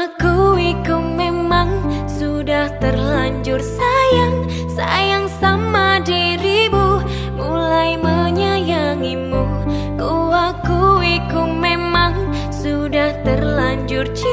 akui kau memang sudah terlanjur sayang Sayang sama dirimu Mulai menyayangimu. Ku akui ku memang sudah terlanjur cinta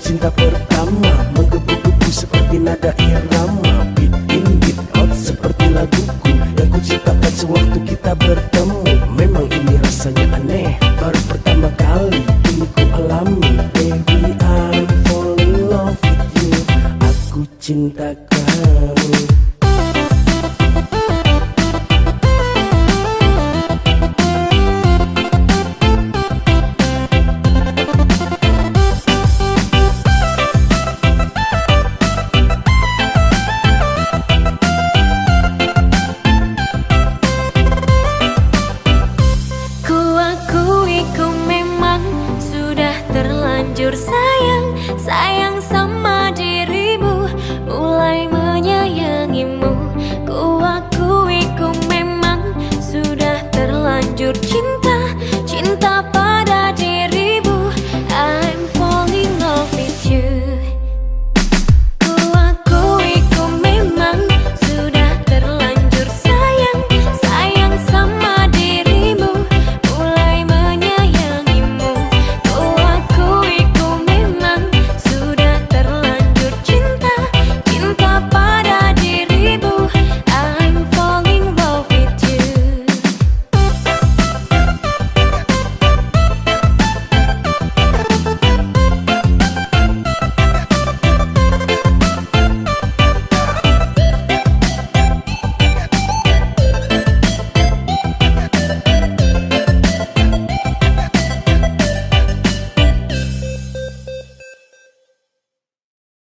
cinta pertama Menggebu-gebu seperti nada irama. Beat in, beat out seperti laguku Yang ku ciptakan sewaktu kita bertemu. Memang ini rasanya aneh Baru pertama kali ini ku alami. Baby I'm falling in love with you. Aku cinta kamu jujur cinta